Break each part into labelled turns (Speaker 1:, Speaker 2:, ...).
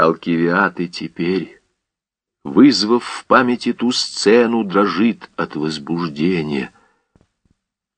Speaker 1: Алкивиад и теперь, вызвав в памяти ту сцену, дрожит от возбуждения.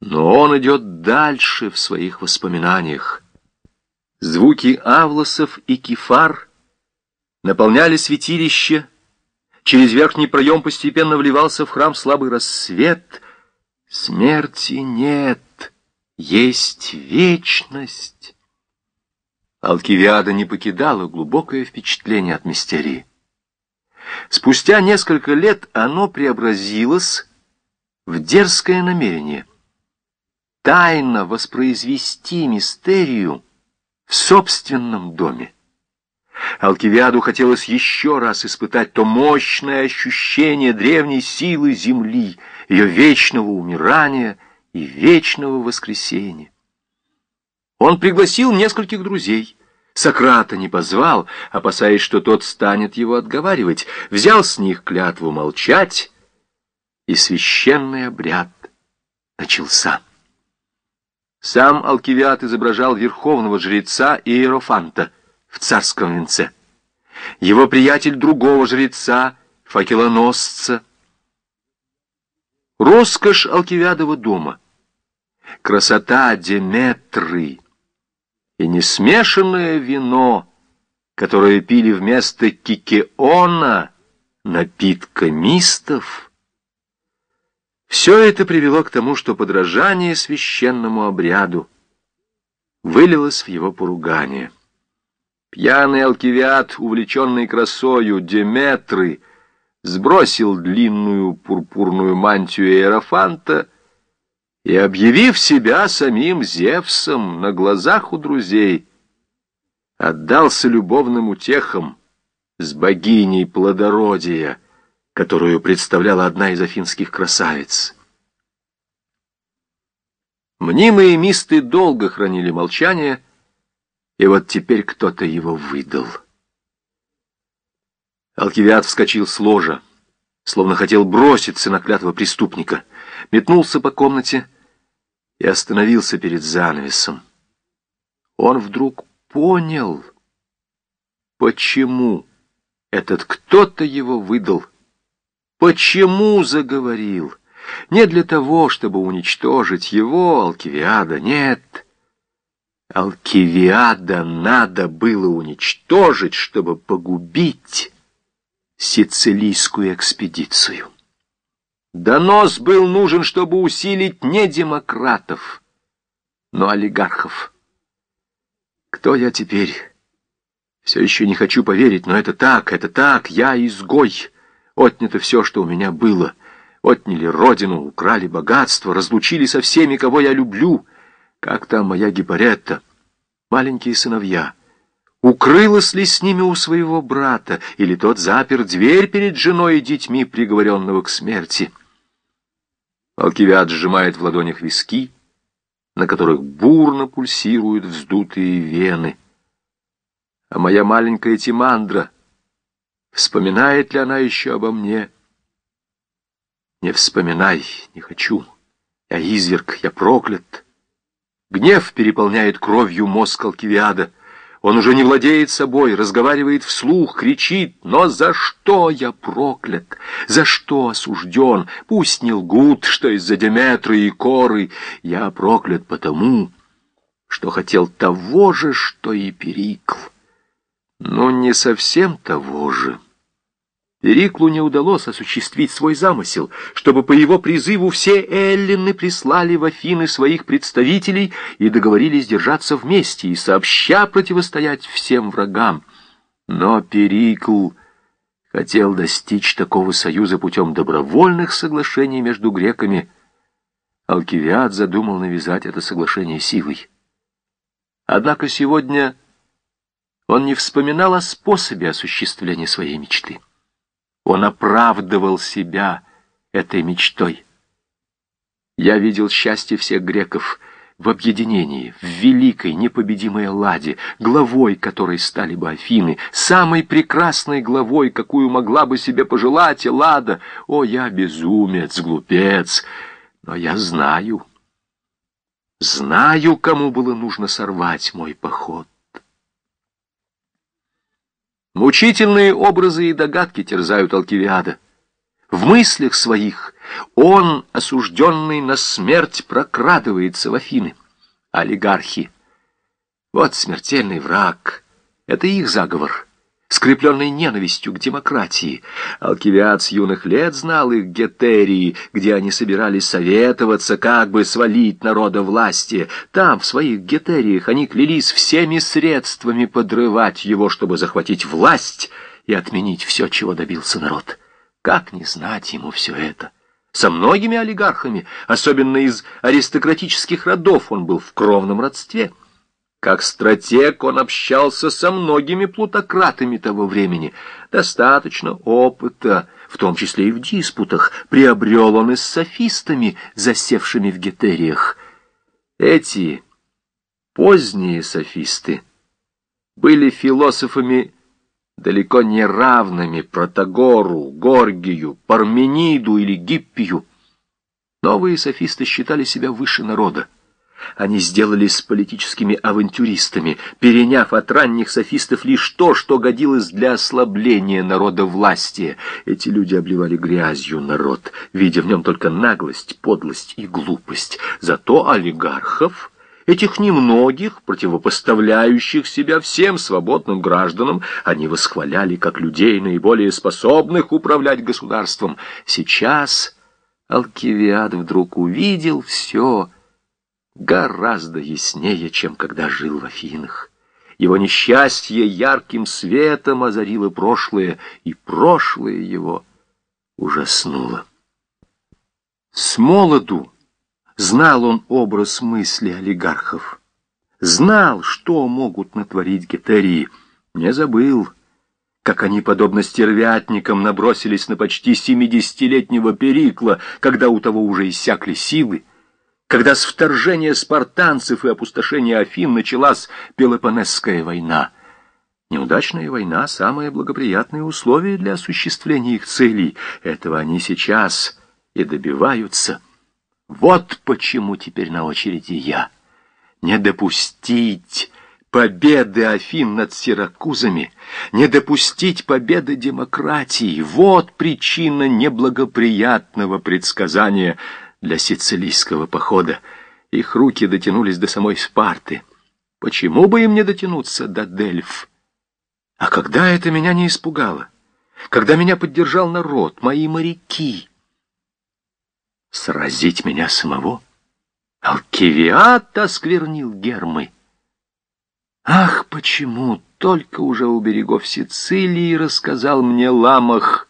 Speaker 1: Но он идет дальше в своих воспоминаниях. Звуки авлосов и кефар наполняли святилище, через верхний проем постепенно вливался в храм слабый рассвет. Смерти нет, есть вечность. Алкивиада не покидала глубокое впечатление от мистерии. Спустя несколько лет оно преобразилось в дерзкое намерение тайно воспроизвести мистерию в собственном доме. Алкивиаду хотелось еще раз испытать то мощное ощущение древней силы Земли, ее вечного умирания и вечного воскресения. Он пригласил нескольких друзей. Сократа не позвал, опасаясь, что тот станет его отговаривать. Взял с них клятву молчать, и священный обряд начался. Сам Алкивиад изображал верховного жреца Иерофанта в царском венце. Его приятель другого жреца, факелоносца. Роскошь Алкивиадова дома, красота Деметры — и несмешанное вино, которое пили вместо кикеона, напитка мистов, все это привело к тому, что подражание священному обряду вылилось в его поругание. Пьяный алкивиад, увлеченный красою Деметры, сбросил длинную пурпурную мантию Иерофанта и, объявив себя самим Зевсом на глазах у друзей, отдался любовным утехам с богиней плодородия, которую представляла одна из афинских красавиц. Мнимые мисты долго хранили молчание, и вот теперь кто-то его выдал. Алкивиад вскочил с ложа, словно хотел броситься на клятва преступника, метнулся по комнате и остановился перед занавесом. Он вдруг понял, почему этот кто-то его выдал, почему заговорил. Не для того, чтобы уничтожить его, Алкивиада, нет. Алкивиада надо было уничтожить, чтобы погубить сицилийскую экспедицию. Донос был нужен, чтобы усилить не демократов, но олигархов. Кто я теперь? Все еще не хочу поверить, но это так, это так, я изгой. Отнято все, что у меня было. Отняли родину, украли богатство, разлучили со всеми, кого я люблю. Как там моя Гипаретта? Маленькие сыновья. Укрылась ли с ними у своего брата, или тот запер дверь перед женой и детьми, приговоренного к смерти?» Алкивиад сжимает в ладонях виски, на которых бурно пульсируют вздутые вены. А моя маленькая Тимандра, вспоминает ли она еще обо мне? Не вспоминай, не хочу. Я изверг, я проклят. Гнев переполняет кровью мозг Алкивиада — он уже не владеет собой, разговаривает вслух, кричит. Но за что я проклят? За что осужден? Пусть не лгут, что из-за Деметры и Коры. Я проклят потому, что хотел того же, что и Перикл. Но не совсем того же. Периклу не удалось осуществить свой замысел, чтобы по его призыву все эллины прислали в Афины своих представителей и договорились держаться вместе и сообща противостоять всем врагам. Но Перикл хотел достичь такого союза путем добровольных соглашений между греками. Алкивиад задумал навязать это соглашение силой. Однако сегодня он не вспоминал о способе осуществления своей мечты. Он оправдывал себя этой мечтой. Я видел счастье всех греков в объединении, в великой непобедимой ладе, главой которой стали бы Афины, самой прекрасной главой, какую могла бы себе пожелать Эллада. О, я безумец, глупец, но я знаю, знаю, кому было нужно сорвать мой поход. Мучительные образы и догадки терзают Алкивиада. В мыслях своих он, осужденный на смерть, прокрадывается в Афины. Олигархи. Вот смертельный враг. Это их заговор скрепленный ненавистью к демократии. Алкивиад с юных лет знал их гетерии, где они собирались советоваться, как бы свалить народа власти. Там, в своих гетериях, они клялись всеми средствами подрывать его, чтобы захватить власть и отменить все, чего добился народ. Как не знать ему все это? Со многими олигархами, особенно из аристократических родов, он был в кровном родстве – как стратег он общался со многими плутократами того времени. Достаточно опыта, в том числе и в диспутах, приобрел он и с софистами, засевшими в гетериях. Эти поздние софисты были философами далеко не равными Протагору, Горгию, Пармениду или Гиппию. Новые софисты считали себя выше народа. Они сделались политическими авантюристами, переняв от ранних софистов лишь то, что годилось для ослабления народа власти. Эти люди обливали грязью народ, видя в нем только наглость, подлость и глупость. Зато олигархов... Этих немногих, противопоставляющих себя всем свободным гражданам, они восхваляли как людей, наиболее способных управлять государством. Сейчас Алкивиад вдруг увидел все — гораздо яснее, чем когда жил в Афинах. Его несчастье ярким светом озарило прошлое, и прошлое его ужаснуло. С молоду знал он образ мысли олигархов, знал, что могут натворить гетерии, не забыл, как они, подобно стервятникам, набросились на почти семидесятилетнего Перикла, когда у того уже иссякли силы, когда с вторжения спартанцев и опустошения Афин началась Пелопонесская война. Неудачная война — самое благоприятное условие для осуществления их целей. Этого они сейчас и добиваются. Вот почему теперь на очереди я. Не допустить победы Афин над Сиракузами, не допустить победы демократии. Вот причина неблагоприятного предсказания — для сицилийского похода. Их руки дотянулись до самой Спарты. Почему бы им не дотянуться до Дельф? А когда это меня не испугало? Когда меня поддержал народ, мои моряки? Сразить меня самого? Алкивиат осквернил гермы. Ах, почему только уже у берегов Сицилии рассказал мне Ламах,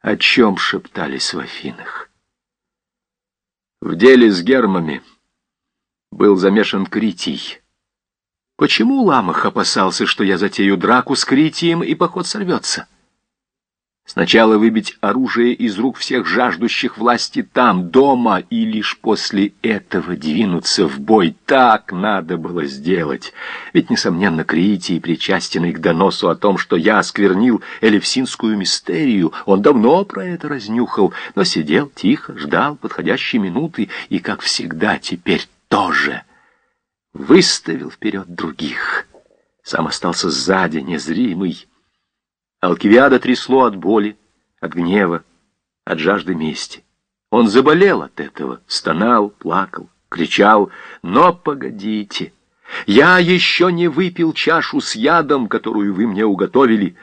Speaker 1: о чем шептались в Афинах. В деле с гермами был замешан Критий. Почему Ламах опасался, что я затею драку с Критием и поход сорвется? Сначала выбить оружие из рук всех жаждущих власти там, дома, и лишь после этого двинуться в бой. Так надо было сделать. Ведь, несомненно, Критий, причастенный к доносу о том, что я осквернил элевсинскую мистерию, он давно про это разнюхал, но сидел тихо, ждал подходящей минуты, и, как всегда, теперь тоже выставил вперед других. Сам остался сзади, незримый, Алкивиада трясло от боли, от гнева, от жажды мести. Он заболел от этого, стонал, плакал, кричал, но погодите, я еще не выпил чашу с ядом, которую вы мне уготовили.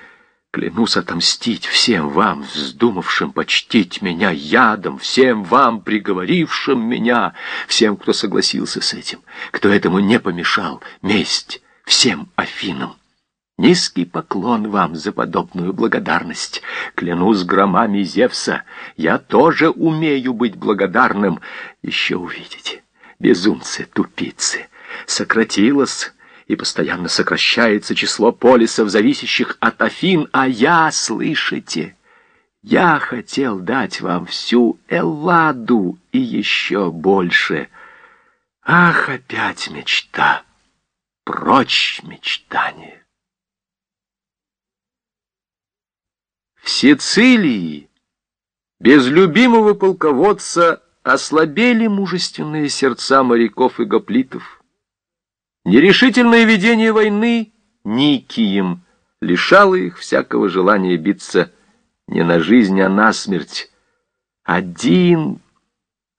Speaker 1: Клянусь отомстить всем вам, вздумавшим почтить меня ядом, всем вам, приговорившим меня, всем, кто согласился с этим, кто этому не помешал, месть всем Афинам. Низкий поклон вам за подобную благодарность. Клянусь громами Зевса, я тоже умею быть благодарным. Еще увидите, безумцы, тупицы. Сократилось и постоянно сокращается число полисов, зависящих от Афин, а я, слышите, я хотел дать вам всю Элладу и еще больше. Ах, опять мечта! Прочь мечтание! Сицилии без любимого полководца ослабели мужественные сердца моряков и гоплитов. Нерешительное ведение войны Никием лишало их всякого желания биться не на жизнь, а на смерть. «Один!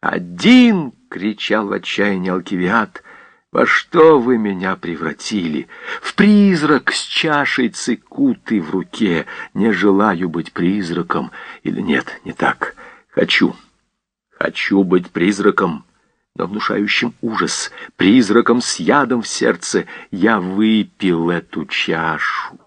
Speaker 1: Один!» — кричал в отчаянии Алкивиад. «Во что вы меня превратили? В призрак с чашей цикуты в руке. Не желаю быть призраком. Или нет, не так. Хочу. Хочу быть призраком» но внушающим ужас, призраком с ядом в сердце, я выпил эту чашу.